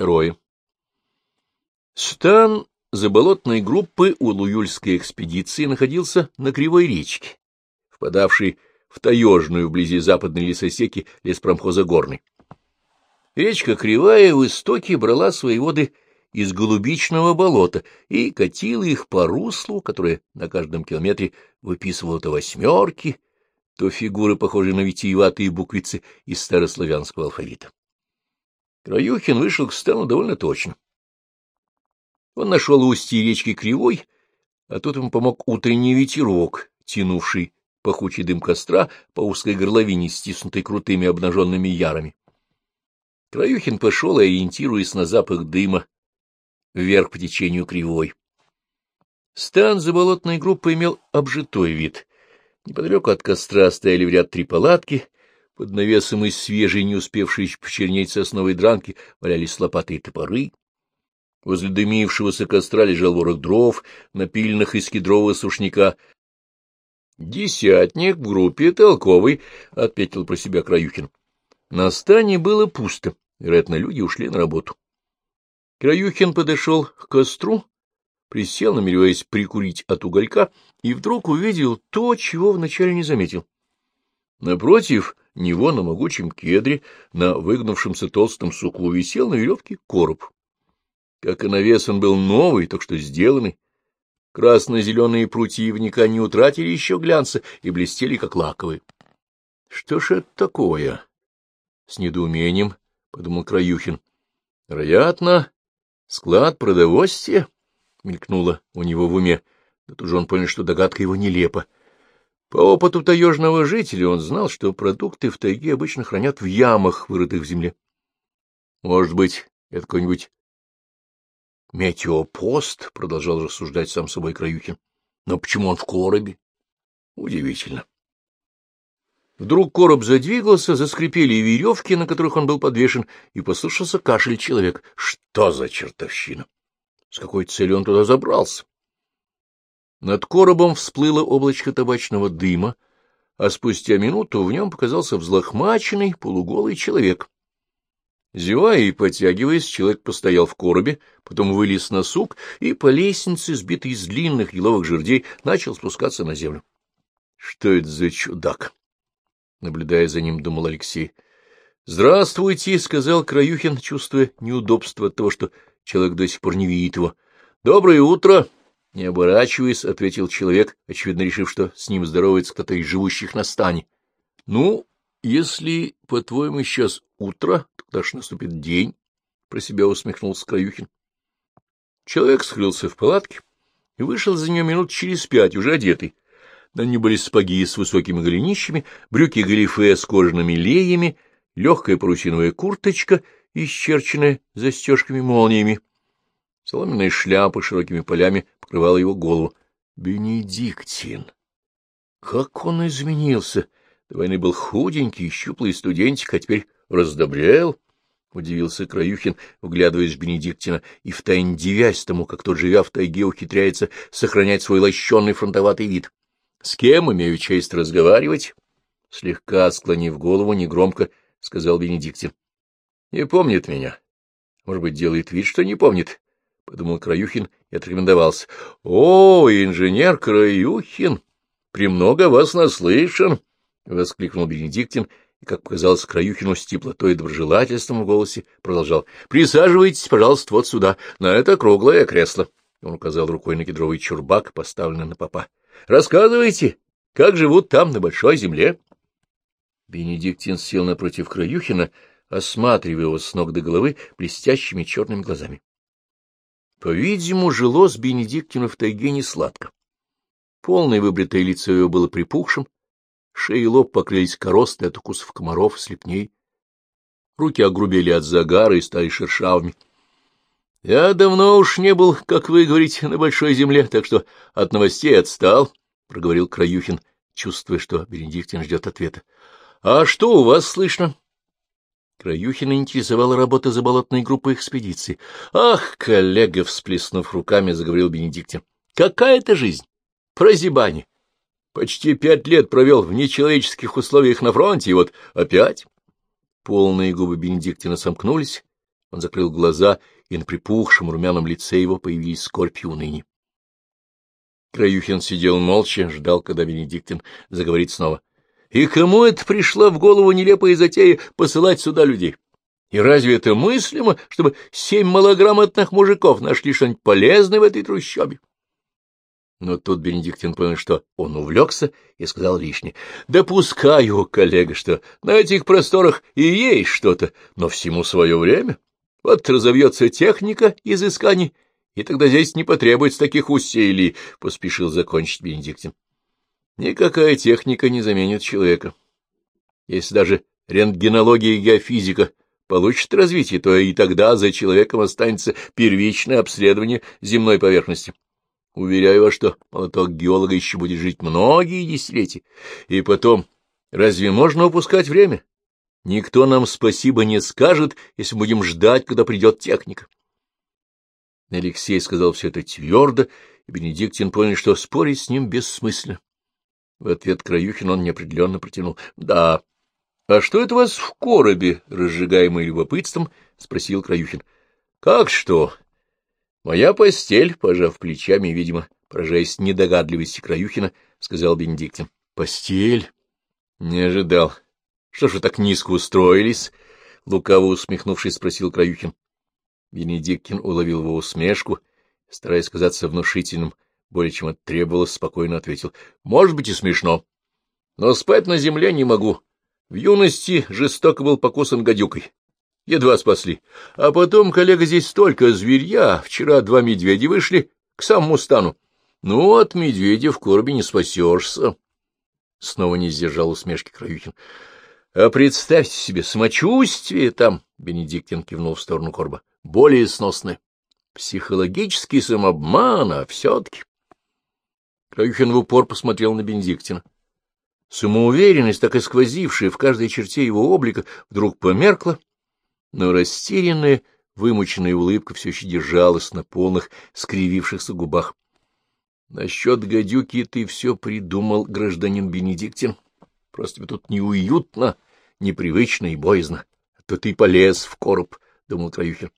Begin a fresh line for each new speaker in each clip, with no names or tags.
Второе. Стан заболотной группы у Луюльской экспедиции находился на Кривой речке, впадавшей в таежную вблизи западной лесосеки леспромхоза Горный. Речка Кривая в истоке брала свои воды из голубичного болота и катила их по руслу, которое на каждом километре выписывало то восьмерки, то фигуры, похожие на витиеватые буквицы из старославянского алфавита. Краюхин вышел к стану довольно точно. Он нашел устье речки Кривой, а тут ему помог утренний ветерок, тянувший пахучий дым костра по узкой горловине, стиснутой крутыми обнаженными ярами. Краюхин пошел, ориентируясь на запах дыма, вверх по течению Кривой. Стан заболотной группы имел обжитой вид. Неподалеку от костра стояли в ряд три палатки — под навесом из свежей, не успевшей почернеть сосновой дранки, валялись лопаты топоры. Возле дымившегося костра лежал ворог дров, напильных из кедрового сушняка. «Десятник в группе толковый», — отметил про себя Краюхин. На стане было пусто, вероятно, люди ушли на работу. Краюхин подошел к костру, присел, намереваясь прикурить от уголька, и вдруг увидел то, чего вначале не заметил. Напротив него на могучем кедре, на выгнувшемся толстом суку, висел на веревке короб. Как и навес он был новый, так что сделанный. Красно-зеленые прутьевника не утратили еще глянца и блестели, как лаковые. — Что ж это такое? — с недоумением подумал Краюхин. — Вероятно, склад продовольствия? — мелькнуло у него в уме. Да тут же он понял, что догадка его нелепа. По опыту таежного жителя он знал, что продукты в тайге обычно хранят в ямах, вырытых в земле. Может быть, это какой-нибудь метеопост, — продолжал рассуждать сам собой Краюхин. Но почему он в коробе? Удивительно. Вдруг короб задвигался, заскрипели веревки, на которых он был подвешен, и послышался кашель человек. Что за чертовщина? С какой целью он туда забрался? Над коробом всплыло облачко табачного дыма, а спустя минуту в нем показался взлохмаченный полуголый человек. Зевая и потягиваясь, человек постоял в коробе, потом вылез на сук и по лестнице, сбитой из длинных еловых жердей, начал спускаться на землю. — Что это за чудак? — наблюдая за ним, думал Алексей. — Здравствуйте, — сказал Краюхин, чувствуя неудобство от того, что человек до сих пор не видит его. — Доброе утро! —— Не оборачиваясь, — ответил человек, очевидно решив, что с ним здоровается кто-то из живущих на стане. — Ну, если, по-твоему, сейчас утро, тогда ж наступит день, — про себя усмехнулся Краюхин. Человек скрылся в палатке и вышел за нее минут через пять, уже одетый. На нем были сапоги с высокими голенищами, брюки-галифе с кожаными леями, легкая парусиновая курточка, исчерченная застежками-молниями. Соломенная шляпа широкими полями покрывала его голову. Бенедиктин! Как он изменился! До войны был худенький, щуплый студентик, а теперь раздобрел. — удивился Краюхин, вглядываясь в Бенедиктина и втайне дивясь тому, как тот, живя в тайге, ухитряется сохранять свой лощеный фронтоватый вид. — С кем имею честь разговаривать? — слегка склонив голову, негромко сказал Бенедиктин. — Не помнит меня. Может быть, делает вид, что не помнит. — подумал Краюхин и отрекомендовался. — О, инженер Краюхин! Премного вас наслышан! — воскликнул Бенедиктин, и, как показалось Краюхину с теплотой и доброжелательством в голосе, продолжал. — Присаживайтесь, пожалуйста, вот сюда, на это круглое кресло. Он указал рукой на кедровый чурбак, поставленный на попа. — Рассказывайте, как живут там, на большой земле? Бенедиктин сел напротив Краюхина, осматривая его с ног до головы блестящими черными глазами. По-видимому, жило с Бенедиктину в тайге не сладко. Полное выбритое лицо его было припухшим, шея и лоб покрылись коростой от укусов комаров, слепней. Руки огрубели от загара и стали шершавыми. — Я давно уж не был, как вы говорите, на большой земле, так что от новостей отстал, — проговорил Краюхин, чувствуя, что Бенедиктин ждет ответа. — А что у вас слышно? Краюхина интересовала работа заболотной группы экспедиции. — Ах, коллега! — всплеснув руками, заговорил Бенедиктин. — Какая это жизнь! Прозябание! Почти пять лет провел в нечеловеческих условиях на фронте, и вот опять... Полные губы Бенедиктина сомкнулись, Он закрыл глаза, и на припухшем румяном лице его появились скорбь и уныние. Краюхин сидел молча, ждал, когда Бенедиктин заговорит снова. — И кому это пришла в голову нелепая затея посылать сюда людей? И разве это мыслимо, чтобы семь малограмотных мужиков нашли что-нибудь полезное в этой трущобе? Но тут Бенедиктин понял, что он увлекся и сказал лишнее. — Допускаю, коллега, что на этих просторах и есть что-то, но всему свое время. Вот разовьется техника изысканий, и тогда здесь не потребуется таких усилий, — поспешил закончить Бенедиктин. Никакая техника не заменит человека. Если даже рентгенология и геофизика получат развитие, то и тогда за человеком останется первичное обследование земной поверхности. Уверяю вас, что молоток геолога еще будет жить многие десятилетия. И потом, разве можно упускать время? Никто нам спасибо не скажет, если будем ждать, когда придет техника. Алексей сказал все это твердо, и Бенедиктин понял, что спорить с ним бессмысленно. В ответ Краюхин он неопределенно протянул. — Да. — А что это у вас в коробе, разжигаемый любопытством? — спросил Краюхин. — Как что? — Моя постель, пожав плечами, видимо, поражаясь недогадливости Краюхина, сказал Бенедиктин. — Постель? Не ожидал. Что ж вы так низко устроились? — лукаво усмехнувшись, спросил Краюхин. Бенедиктин уловил его усмешку, стараясь казаться внушительным, более чем это требовалось, спокойно ответил. — Может быть и смешно, но спать на земле не могу. В юности жестоко был покусан гадюкой. Едва спасли. А потом, коллега, здесь столько зверья. Вчера два медведя вышли к самому стану. Ну, от медведя в коробе не спасешься. Снова не сдержал усмешки Краюхин. — А представьте себе, самочувствие там, — Бенедиктин кивнул в сторону короба, — более сносное. Психологический самообман, а все-таки. Краюхин в упор посмотрел на Бенедиктина. Самоуверенность, так и сквозившая в каждой черте его облика, вдруг померкла, но растерянная, вымученная улыбка все еще держалась на полных, скривившихся губах. — Насчет гадюки ты все придумал, гражданин Бенедиктин. Просто тут неуютно, непривычно и боязно. А то ты полез в короб, — думал Краюхин.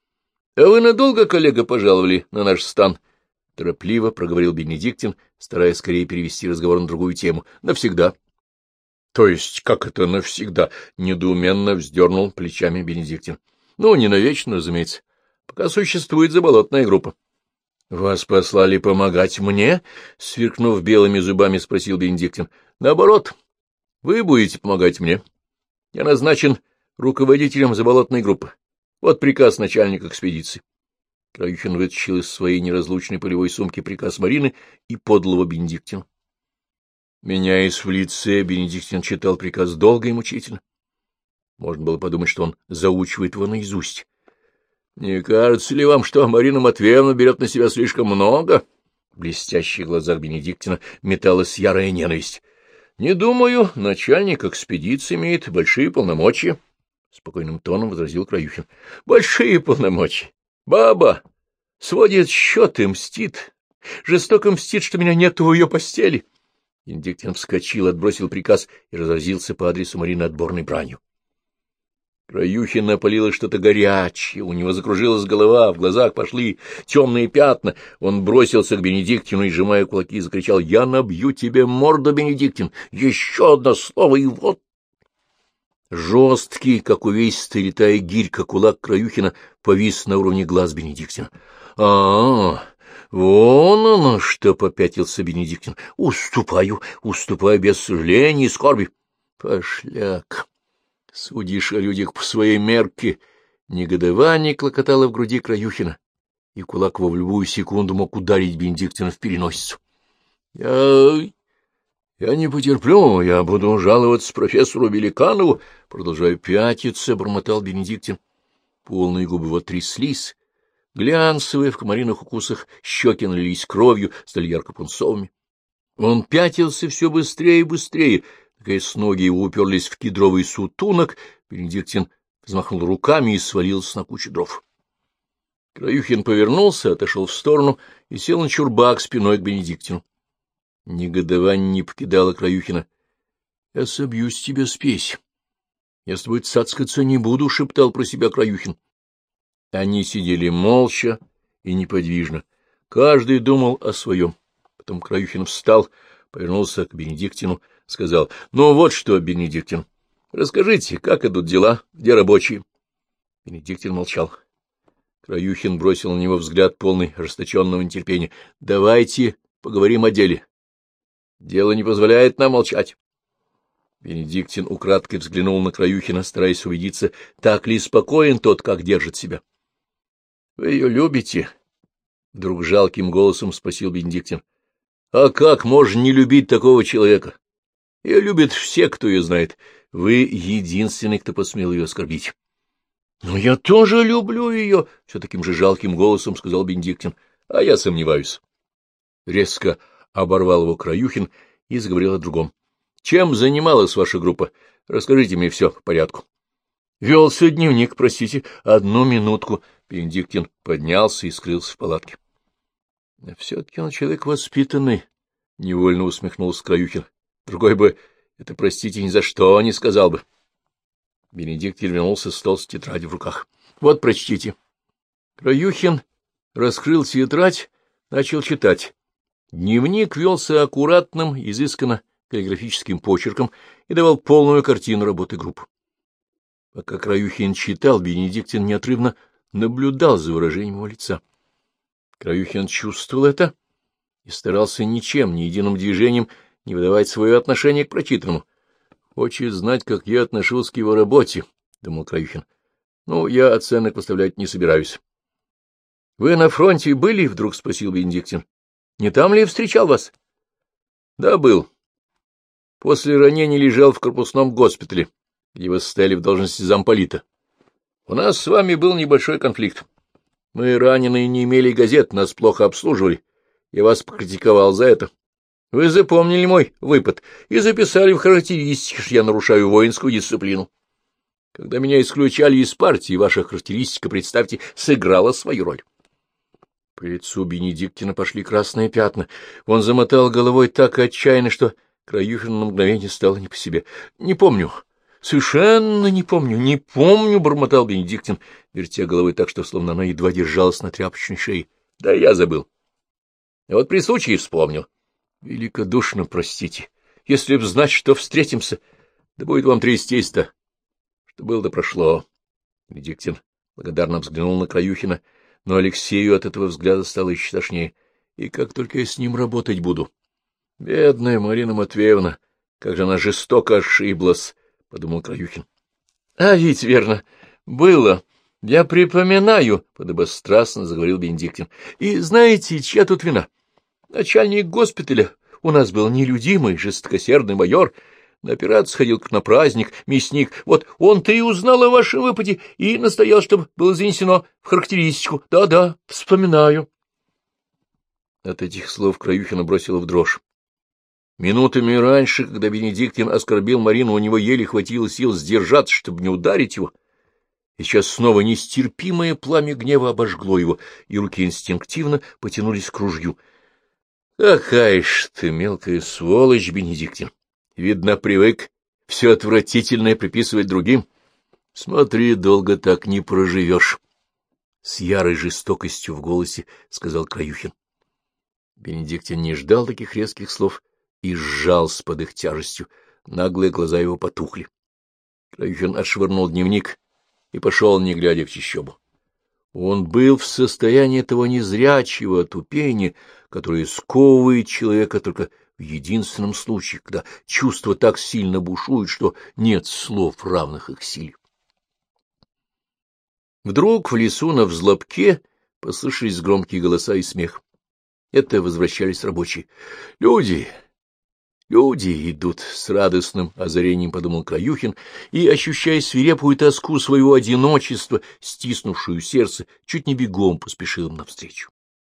— А вы надолго, коллега, пожаловали на наш стан? — торопливо проговорил Бенедиктин, стараясь скорее перевести разговор на другую тему. — Навсегда. —— То есть, как это навсегда? — недоуменно вздернул плечами Бенедиктин. — Ну, не навечно, разумеется. Пока существует заболотная группа. — Вас послали помогать мне? — сверкнув белыми зубами, спросил Бенедиктин. — Наоборот, вы будете помогать мне. Я назначен руководителем заболотной группы. Вот приказ начальника экспедиции. Краюхин вытащил из своей неразлучной полевой сумки приказ Марины и подал его Бенедиктину. Меняясь в лице, Бенедиктин читал приказ долго и мучительно. Можно было подумать, что он заучивает его наизусть. — Не кажется ли вам, что Марина Матвеевна берет на себя слишком много? В блестящих глазах Бенедиктина металась ярая ненависть. — Не думаю, начальник экспедиции имеет большие полномочия. — спокойным тоном возразил Краюхин. — Большие полномочия. Баба сводит счеты, мстит. Жестоко мстит, что меня нет в ее постели. — Индиктин вскочил, отбросил приказ и разразился по адресу Марины отборной бранью. Краюхин напалило что-то горячее, у него закружилась голова, в глазах пошли темные пятна. Он бросился к Бенедиктину и, сжимая кулаки, закричал «Я набью тебе морду, Бенедиктин! Еще одно слово, и вот!» Жесткий, как увесистая летая гирька, кулак Краюхина повис на уровне глаз Бенедиктина. «А-а-а!» Вон оно что, — попятился Бенедиктин. — Уступаю, уступаю без сожаления и скорби. — Пошляк! Судишь о людях по своей мерке. Негодование клокотало в груди Краюхина, и кулак его в любую секунду мог ударить Бенедиктина в переносицу. — Я... Я не потерплю, я буду жаловаться профессору Великанову, — продолжая пятиться, — бормотал Бенедиктин. Полные губы его тряслись, Глянцевые в комариных укусах щеки налились кровью, стали ярко-пунцовыми. Он пятился все быстрее и быстрее. Наконец ноги его уперлись в кедровый сутунок. Бенедиктин взмахнул руками и свалился на кучу дров. Краюхин повернулся, отошел в сторону и сел на чурбак спиной к Бенедиктину. Негодование не покидало Краюхина. — Я собью с тебя спесь. — Я с тобой цацкаться не буду, — шептал про себя Краюхин. Они сидели молча и неподвижно. Каждый думал о своем. Потом Краюхин встал, повернулся к Бенедиктину, сказал, — Ну вот что, Бенедиктин, расскажите, как идут дела, где рабочие? Бенедиктин молчал. Краюхин бросил на него взгляд, полный ожесточенного нетерпения. — Давайте поговорим о деле. Дело не позволяет нам молчать. Бенедиктин украдкой взглянул на Краюхина, стараясь убедиться, так ли спокоен тот, как держит себя. — Вы ее любите? — вдруг жалким голосом спросил Бенедиктин. — А как можно не любить такого человека? Ее любят все, кто ее знает. Вы единственный, кто посмел ее оскорбить. — Но я тоже люблю ее, — все таким же жалким голосом сказал Бенедиктин. — А я сомневаюсь. Резко оборвал его Краюхин и заговорил о другом. — Чем занималась ваша группа? Расскажите мне все по порядку. — Велся дневник, простите, одну минутку. Бенедиктин поднялся и скрылся в палатке. — Все-таки он человек воспитанный, — невольно усмехнулся Краюхин. — Другой бы это, простите, ни за что не сказал бы. — Бенедикт вернулся с с тетрадью в руках. — Вот, прочтите. Краюхин раскрыл тетрадь, начал читать. Дневник велся аккуратным, изысканно каллиграфическим почерком и давал полную картину работы групп. Пока Краюхин читал, Бенедиктин неотрывно наблюдал за выражением его лица. Краюхин чувствовал это и старался ничем, ни единым движением не выдавать свое отношение к прочитанному. Хочет знать, как я отношусь к его работе, — думал Краюхин. — Ну, я оценок выставлять не собираюсь. — Вы на фронте были? — вдруг спросил Бенедиктин. — Не там ли встречал вас? — Да, был. После ранения лежал в корпусном госпитале, где вы стояли в должности замполита. У нас с вами был небольшой конфликт. Мы, раненые, не имели газет, нас плохо обслуживали. Я вас покритиковал за это. Вы запомнили мой выпад и записали в характеристике, что я нарушаю воинскую дисциплину. Когда меня исключали из партии, ваша характеристика, представьте, сыграла свою роль. По лицу Бенедиктина пошли красные пятна. Он замотал головой так отчаянно, что Краюхин на мгновение стало не по себе. — Не помню. Совершенно не помню. Не помню, — бормотал Бенедиктин, вертя головой так, что словно она едва держалась на тряпочной шее. — Да я забыл. А вот при случае вспомнил. Великодушно простите. Если б знать, что встретимся, да будет вам трястись-то. Что было, да прошло. Бенедиктин благодарно взглянул на Краюхина, но Алексею от этого взгляда стало еще тошнее. И как только я с ним работать буду? Бедная Марина Матвеевна, как же она жестоко ошиблась, — подумал Краюхин. — А ведь верно, было. Я припоминаю, — подобострастно заговорил Бенедиктин. — И знаете, чья тут вина? Начальник госпиталя у нас был нелюдимый, жестокосердный майор. На операцию ходил как на праздник, мясник. Вот он-то и узнал о вашем выпаде и настоял, чтобы было занесено в характеристику. Да-да, вспоминаю. От этих слов Краюхина бросила в дрожь. Минутами раньше, когда Бенедиктин оскорбил Марину, у него еле хватило сил сдержаться, чтобы не ударить его. И сейчас снова нестерпимое пламя гнева обожгло его, и руки инстинктивно потянулись к ружью —— Какая ж ты мелкая сволочь, Бенедиктин! Видно, привык все отвратительное приписывать другим. Смотри, долго так не проживешь. С ярой жестокостью в голосе сказал Краюхин. Бенедиктин не ждал таких резких слов и сжался под их тяжестью. Наглые глаза его потухли. Краюхин отшвырнул дневник и пошел, не глядя в чищобу. Он был в состоянии того незрячего отупения, которое сковывает человека только в единственном случае, когда чувство так сильно бушует, что нет слов, равных их силе. Вдруг в лесу на взлобке послышались громкие голоса и смех. Это возвращались рабочие. «Люди! Люди идут с радостным озарением, — подумал Краюхин, и, ощущая свирепую тоску своего одиночества, стиснувшую сердце, чуть не бегом поспешил им навстречу.